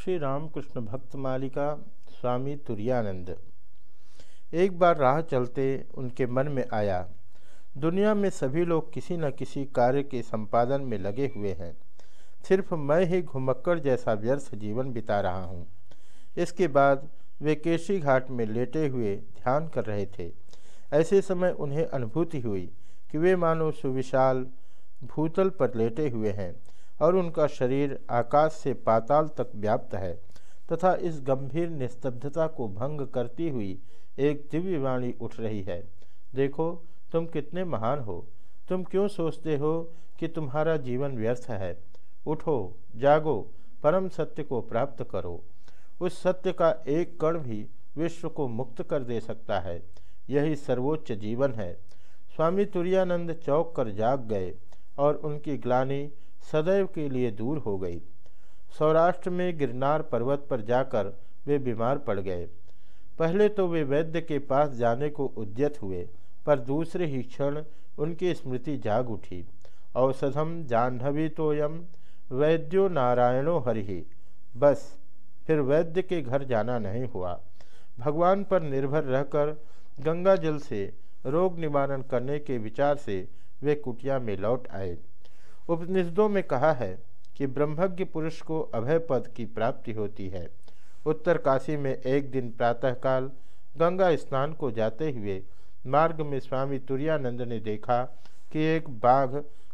श्री रामकृष्ण भक्त मालिका स्वामी तुरानंद एक बार राह चलते उनके मन में आया, दुनिया में सभी लोग किसी न किसी कार्य के संपादन में लगे हुए हैं। सिर्फ़ मैं ही घुमक्कड़ जैसा व्यर्थ जीवन बिता रहा हूँ। इसके बाद वे केशी घाट में लेटे हुए ध्यान कर रहे थे। ऐसे समय उन्हें अनुभूति हुई कि वे मानो सुविशाल भूतल पर लेटे हुए हैं। और उनका शरीर आकाश से पाताल तक व्याप्त है, तथा इस गंभीर निस्तब्धता को भंग करती हुई एक दिव्य वाणी उठ रही है। देखो, तुम कितने महान हो। तुम क्यों सोचते हो कि तुम्हारा जीवन व्यर्थ है? उठो, जागो, परम सत्य को प्राप्त करो। उस सत्य का एक कण भी विश्व को मुक्त कर दे सकता है। यही सर्वोच्च जीवन है। स्वामी तुरानंद चौक कर जाग गए और उनकी ग्लानी सदैव के लिए दूर हो गई। सौराष्ट्र में गिरनार पर्वत पर जाकर वे बीमार पड़ गए। पहले तो वे वैद्य के पास जाने को उद्यत हुए, पर दूसरे ही क्षण उनकी स्मृति जाग उठी। औषधम जाह्नवी तोयम, वैद्यो नारायणो हरि। बस, फिर वैद्य के घर जाना नहीं हुआ। भगवान पर निर्भर रहकर गंगा जल से रोग निवारण करने के विचार से वे कुटिया में लौट आए। उपनिषदों में कहा है कि ब्रह्मज्ञ पुरुष को अभय पद की प्राप्ति होती है। उत्तर काशी में एक दिन प्रातःकाल गंगा स्नान को जाते हुए मार्ग में स्वामी तुरानंद ने देखा कि एक बाघ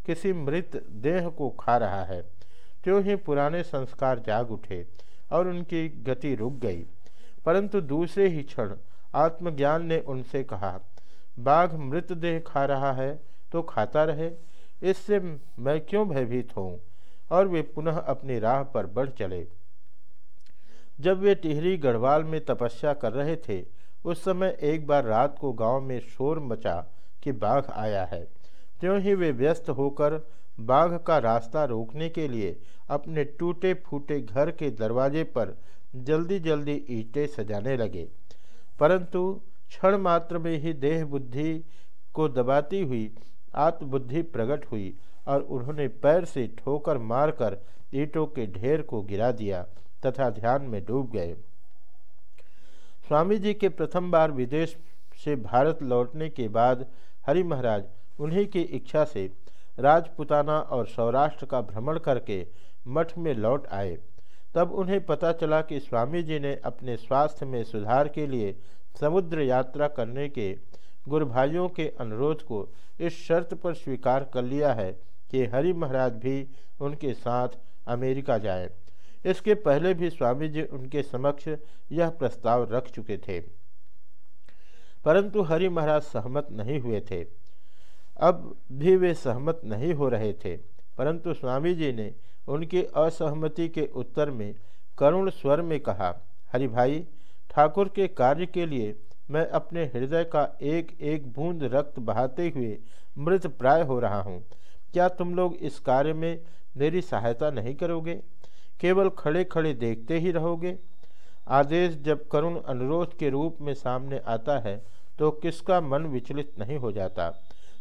किसी मृत देह को खा रहा है। त्यों ही पुराने संस्कार जाग उठे और उनकी गति रुक गई। परंतु दूसरे ही क्षण आत्मज्ञान ने उनसे कहा, बाघ मृतदेह खा रहा है तो खाता रहे इससे मैं क्यों भयभीत हूँ और वे पुनः अपनी राह पर बढ़ चले। जब वे टिहरी गढ़वाल में तपस्या कर रहे थे, उस समय एक बार रात को गाँव में शोर मचा कि बाघ आया है। त्यों ही वे व्यस्त होकर बाघ का रास्ता रोकने के लिए अपने टूटे फूटे घर के दरवाजे पर जल्दी जल्दी ईंटें सजाने लगे। परंतु क्षण मात्र में ही देह बुद्धि को दबाती हुई आत्मबुद्धि प्रकट हुई और उन्होंने पैर से ठोकर मारकर ईंटों के ढेर को गिरा दिया तथा ध्यान में डूब गए। स्वामी जी के प्रथम बार विदेश से भारत लौटने के बाद हरि महाराज उन्हीं की इच्छा से राजपुताना और सौराष्ट्र का भ्रमण करके मठ में लौट आए। तब उन्हें पता चला कि स्वामी जी ने अपने स्वास्थ्य में सुधार के लिए समुद्र यात्रा करने के गुरु भाइयों के अनुरोध को इस शर्त पर स्वीकार कर लिया है कि हरि महाराज भी उनके साथ अमेरिका जाए। इसके पहले भी स्वामी जी उनके समक्ष यह प्रस्ताव रख चुके थे। परंतु हरि महाराज सहमत नहीं हुए थे। अब भी वे सहमत नहीं हो रहे थे। परंतु स्वामी जी ने उनकी असहमति के उत्तर में करुण स्वर में कहा, हरि भाई, ठाकुर के कार्य के लिए मैं अपने हृदय का एक एक बूंद रक्त बहाते हुए मृत प्राय हो रहा हूँ। क्या तुम लोग इस कार्य में मेरी सहायता नहीं करोगे? केवल खड़े खड़े देखते ही रहोगे? आदेश जब करुण अनुरोध के रूप में सामने आता है तो किसका मन विचलित नहीं हो जाता?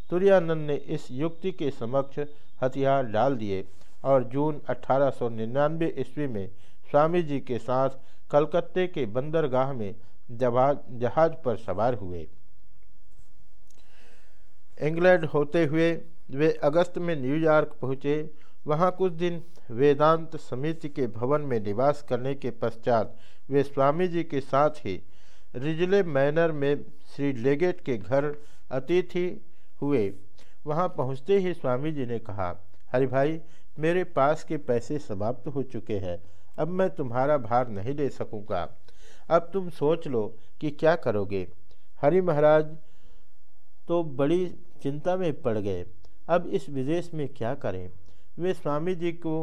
तुरानंद ने इस युक्ति के समक्ष हथियार डाल दिए और जून अठारह सौ निन्यानबे ईस्वी में स्वामी जी के साथ कलकत्ते के बंदरगाह में जहाज़ पर सवार हुए। इंग्लैंड होते हुए वे अगस्त में न्यूयॉर्क पहुँचे। वहाँ कुछ दिन वेदांत समिति के भवन में निवास करने के पश्चात वे स्वामी जी के साथ ही रिजले मैनर में श्री लेगेट के घर अतिथि हुए। वहाँ पहुँचते ही स्वामी जी ने कहा, हरि भाई, मेरे पास के पैसे समाप्त हो चुके हैं। अब मैं तुम्हारा भार नहीं ले सकूँगा। अब तुम सोच लो कि क्या करोगे। हरि महाराज तो बड़ी चिंता में पड़ गए। अब इस विदेश में क्या करें? वे स्वामी जी को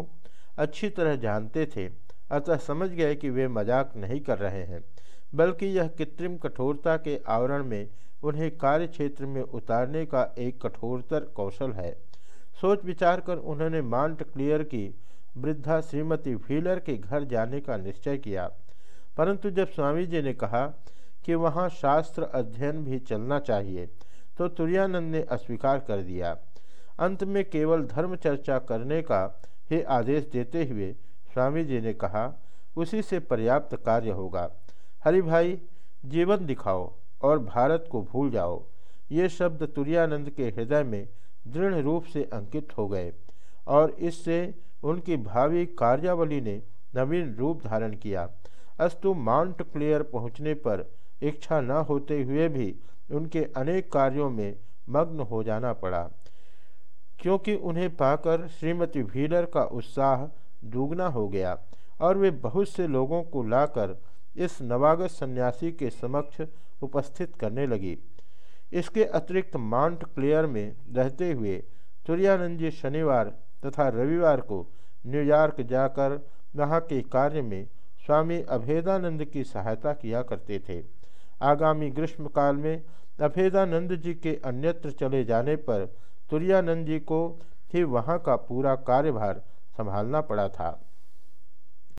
अच्छी तरह जानते थे, अतः समझ गए कि वे मज़ाक नहीं कर रहे हैं, बल्कि यह कृत्रिम कठोरता के आवरण में उन्हें कार्य क्षेत्र में उतारने का एक कठोरतर कौशल है। सोच विचार कर उन्होंने माउंट क्लियर की वृद्धा श्रीमती व्हीलर के घर जाने का निश्चय किया। परंतु जब स्वामी जी ने कहा कि वहाँ शास्त्र अध्ययन भी चलना चाहिए तो तुरानंद ने अस्वीकार कर दिया। अंत में केवल धर्म चर्चा करने का ही आदेश देते हुए स्वामी जी ने कहा, उसी से पर्याप्त कार्य होगा। हरि भाई, जीवन दिखाओ और भारत को भूल जाओ। ये शब्द तुरानंद के हृदय में दृढ़ रूप से अंकित हो गए और इससे उनकी भावी कार्यावली ने नवीन रूप धारण किया। अस्तु माउंट क्लियर पहुँचने पर इच्छा न होते हुए भी उनके अनेक कार्यों में मग्न हो जाना पड़ा। क्योंकि उन्हें पाकर श्रीमती व्हीलर का उत्साह दुगना हो गया और वे बहुत से लोगों को लाकर इस नवागत सन्यासी के समक्ष उपस्थित करने लगी। इसके अतिरिक्त माउंट क्लियर में रहते हुए तुरानंद जी शनिवार तथा रविवार को न्यूयॉर्क जाकर वहाँ के कार्य में स्वामी अभेदानंद की सहायता किया करते थे। आगामी ग्रीष्मकाल में अभेदानंद जी के अन्यत्र चले जाने पर तुरानंद जी को ही वहाँ का पूरा कार्यभार संभालना पड़ा था।